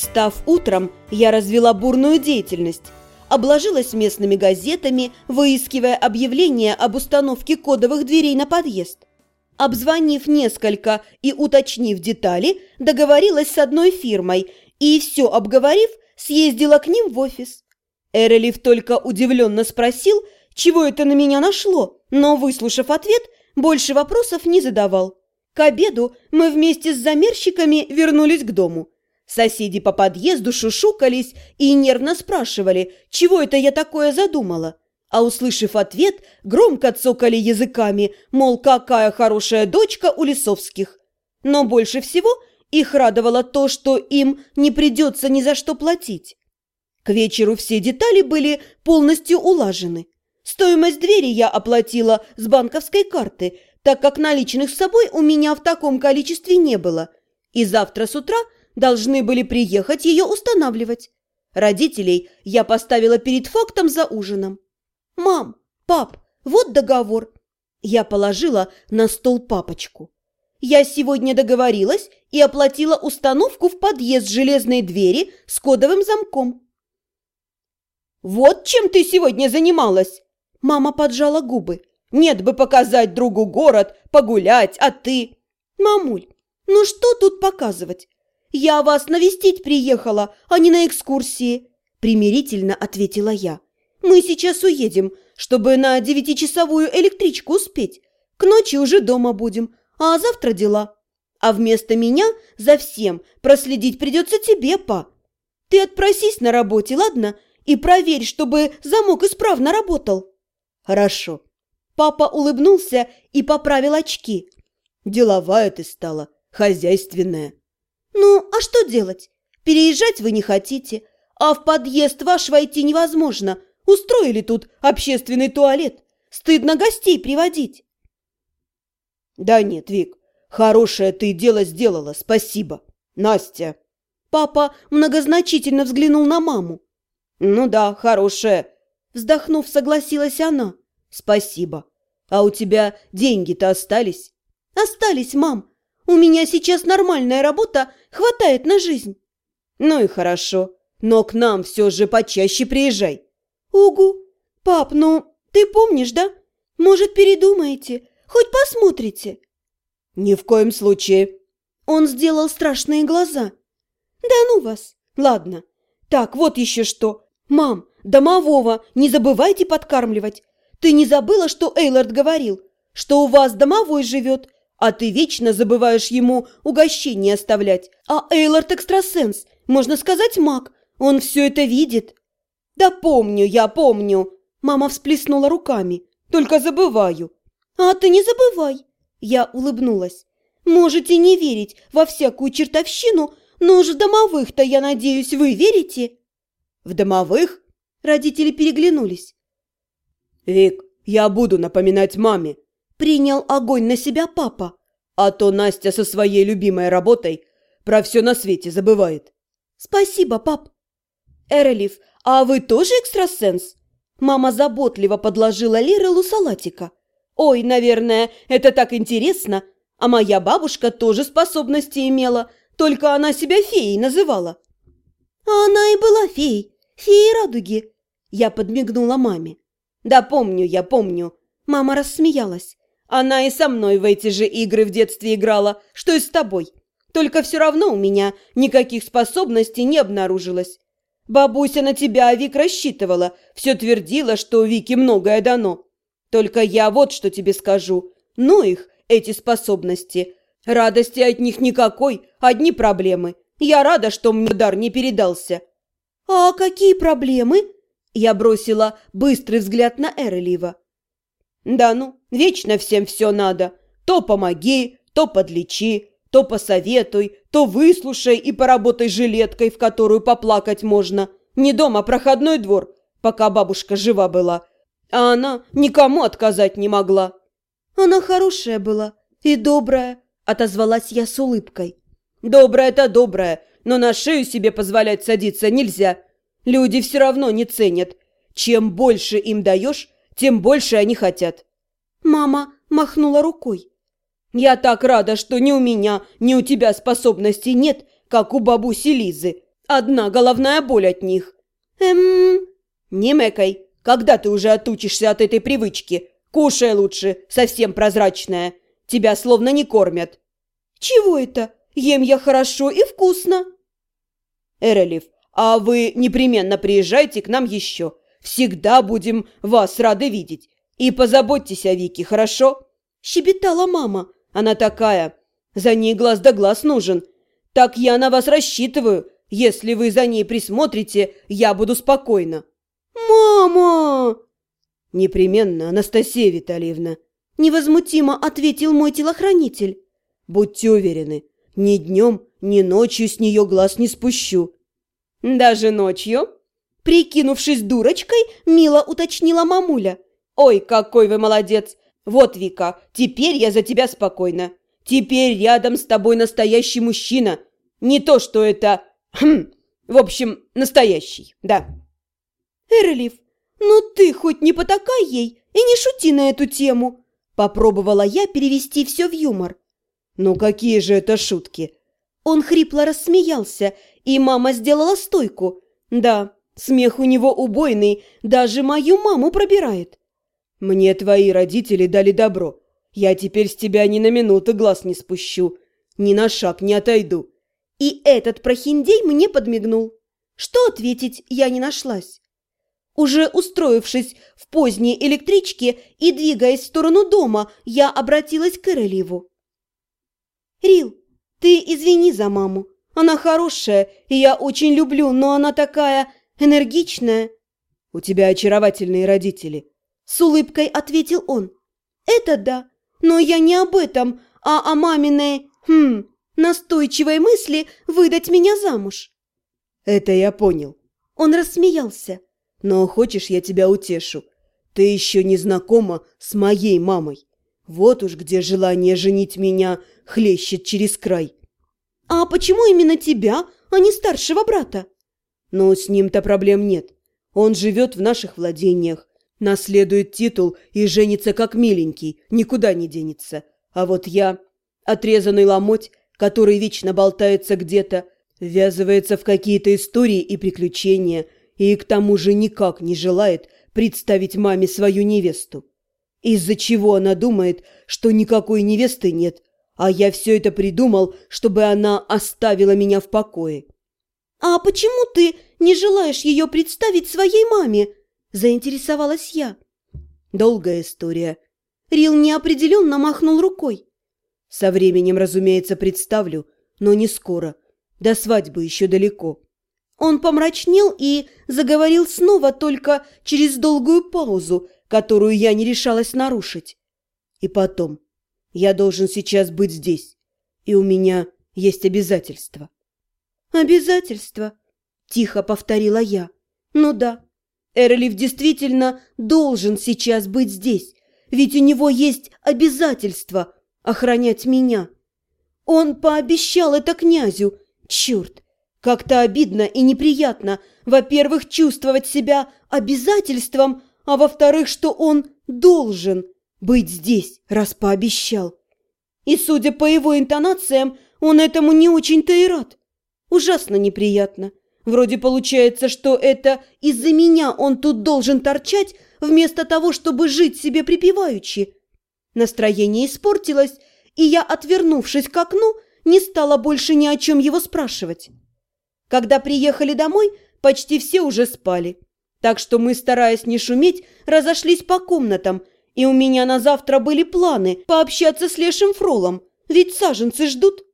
Став утром, я развела бурную деятельность. Обложилась местными газетами, выискивая объявления об установке кодовых дверей на подъезд. Обзвонив несколько и уточнив детали, договорилась с одной фирмой и, все обговорив, съездила к ним в офис. Эрелев только удивленно спросил, чего это на меня нашло, но, выслушав ответ, больше вопросов не задавал. К обеду мы вместе с замерщиками вернулись к дому. Соседи по подъезду шушукались и нервно спрашивали, чего это я такое задумала. А услышав ответ, громко цокали языками, мол, какая хорошая дочка у Лисовских. Но больше всего их радовало то, что им не придется ни за что платить. К вечеру все детали были полностью улажены. Стоимость двери я оплатила с банковской карты, так как наличных с собой у меня в таком количестве не было. И завтра с утра – должны были приехать ее устанавливать. Родителей я поставила перед фактом за ужином. «Мам, пап, вот договор». Я положила на стол папочку. Я сегодня договорилась и оплатила установку в подъезд железной двери с кодовым замком. «Вот чем ты сегодня занималась?» Мама поджала губы. «Нет бы показать другу город, погулять, а ты...» «Мамуль, ну что тут показывать? «Я вас навестить приехала, а не на экскурсии», – примирительно ответила я. «Мы сейчас уедем, чтобы на девятичасовую электричку успеть. К ночи уже дома будем, а завтра дела. А вместо меня за всем проследить придется тебе, па. Ты отпросись на работе, ладно? И проверь, чтобы замок исправно работал». «Хорошо». Папа улыбнулся и поправил очки. «Деловая ты стала, хозяйственная». «Ну, а что делать? Переезжать вы не хотите, а в подъезд ваш войти невозможно. Устроили тут общественный туалет. Стыдно гостей приводить». «Да нет, Вик, хорошее ты дело сделала, спасибо. Настя!» Папа многозначительно взглянул на маму. «Ну да, хорошее!» Вздохнув, согласилась она. «Спасибо. А у тебя деньги-то остались?» «Остались, мам. У меня сейчас нормальная работа, хватает на жизнь». «Ну и хорошо, но к нам все же почаще приезжай». «Угу. Пап, ну, ты помнишь, да? Может, передумаете? Хоть посмотрите?» «Ни в коем случае». Он сделал страшные глаза. «Да ну вас! Ладно. Так, вот еще что. Мам, домового не забывайте подкармливать. Ты не забыла, что Эйлард говорил? Что у вас домовой живет, а ты вечно забываешь ему угощение оставлять. А Эйлорд экстрасенс, можно сказать, маг. Он все это видит. Да помню, я помню. Мама всплеснула руками. Только забываю. А ты не забывай. Я улыбнулась. Можете не верить во всякую чертовщину, но уж в домовых-то, я надеюсь, вы верите? В домовых? Родители переглянулись. Вик, я буду напоминать маме, принял огонь на себя папа. А то Настя со своей любимой работой про все на свете забывает. Спасибо, пап. Эрелиф, а вы тоже экстрасенс? Мама заботливо подложила Лирелу салатика. Ой, наверное, это так интересно. А моя бабушка тоже способности имела, только она себя феей называла. А она и была феей, феей радуги. Я подмигнула маме. Да помню, я помню. Мама рассмеялась. Она и со мной в эти же игры в детстве играла, что и с тобой. Только все равно у меня никаких способностей не обнаружилось. Бабуся на тебя, Вик, рассчитывала, все твердила, что у Вики многое дано. Только я вот что тебе скажу. Ну их, эти способности. Радости от них никакой, одни проблемы. Я рада, что мне дар не передался. А какие проблемы? Я бросила быстрый взгляд на Эрлива. Да ну, вечно всем все надо. То помоги, то подлечи, то посоветуй, то выслушай и поработай жилеткой, в которую поплакать можно. Не дома, а проходной двор, пока бабушка жива была. А она никому отказать не могла. Она хорошая была и добрая, отозвалась я с улыбкой. Добрая-то добрая, но на шею себе позволять садиться нельзя. Люди все равно не ценят. Чем больше им даешь, тем больше они хотят. Мама махнула рукой. Я так рада, что ни у меня, ни у тебя способностей нет, как у бабуси Лизы. Одна головная боль от них. Эм... Не мэкай, когда ты уже отучишься от этой привычки? Кушай лучше, совсем прозрачная. Тебя словно не кормят. Чего это? Ем я хорошо и вкусно. Эрелев, а вы непременно приезжайте к нам еще. Всегда будем вас рады видеть. И позаботьтесь о Вике, хорошо?» Щебетала мама. Она такая. За ней глаз да глаз нужен. Так я на вас рассчитываю. Если вы за ней присмотрите, я буду спокойна. «Мама!» «Непременно, Анастасия Витальевна», – невозмутимо ответил мой телохранитель. «Будьте уверены, ни днем, ни ночью с нее глаз не спущу». «Даже ночью?» Прикинувшись дурочкой, мило уточнила мамуля. «Ой, какой вы молодец! Вот, Вика, теперь я за тебя спокойна. Теперь рядом с тобой настоящий мужчина. Не то, что это... Хм, в общем, настоящий, да». «Эрлиф, ну ты хоть не потакай ей и не шути на эту тему!» Попробовала я перевести все в юмор. «Ну какие же это шутки?» Он хрипло рассмеялся, и мама сделала стойку. «Да, смех у него убойный, даже мою маму пробирает». «Мне твои родители дали добро. Я теперь с тебя ни на минуту глаз не спущу, ни на шаг не отойду». И этот прохиндей мне подмигнул. Что ответить, я не нашлась. Уже устроившись в поздней электричке и двигаясь в сторону дома, я обратилась к Эрелеву. «Рил, ты извини за маму. Она хорошая, и я очень люблю, но она такая энергичная». «У тебя очаровательные родители», — с улыбкой ответил он. «Это да, но я не об этом, а о маминой, хм, настойчивой мысли выдать меня замуж». «Это я понял». Он рассмеялся. Но хочешь, я тебя утешу? Ты еще не знакома с моей мамой. Вот уж где желание женить меня хлещет через край. А почему именно тебя, а не старшего брата? Но с ним-то проблем нет. Он живет в наших владениях, наследует титул и женится как миленький, никуда не денется. А вот я, отрезанный ломоть, который вечно болтается где-то, ввязывается в какие-то истории и приключения – и к тому же никак не желает представить маме свою невесту. Из-за чего она думает, что никакой невесты нет, а я все это придумал, чтобы она оставила меня в покое. «А почему ты не желаешь ее представить своей маме?» – заинтересовалась я. «Долгая история». Рил неопределенно махнул рукой. «Со временем, разумеется, представлю, но не скоро. До свадьбы еще далеко». Он помрачнел и заговорил снова только через долгую паузу, которую я не решалась нарушить. И потом, я должен сейчас быть здесь, и у меня есть обязательства. Обязательства? Тихо повторила я. Ну да, Эрлиф действительно должен сейчас быть здесь, ведь у него есть обязательства охранять меня. Он пообещал это князю. Черт, как-то обидно и неприятно, во-первых, чувствовать себя обязательством, а во-вторых, что он должен быть здесь, раз пообещал. И, судя по его интонациям, он этому не очень-то и рад. Ужасно неприятно. Вроде получается, что это из-за меня он тут должен торчать, вместо того, чтобы жить себе припеваючи. Настроение испортилось, и я, отвернувшись к окну, не стала больше ни о чем его спрашивать. Когда приехали домой, почти все уже спали. Так что мы, стараясь не шуметь, разошлись по комнатам, и у меня на завтра были планы пообщаться с Лешим Фролом, ведь саженцы ждут.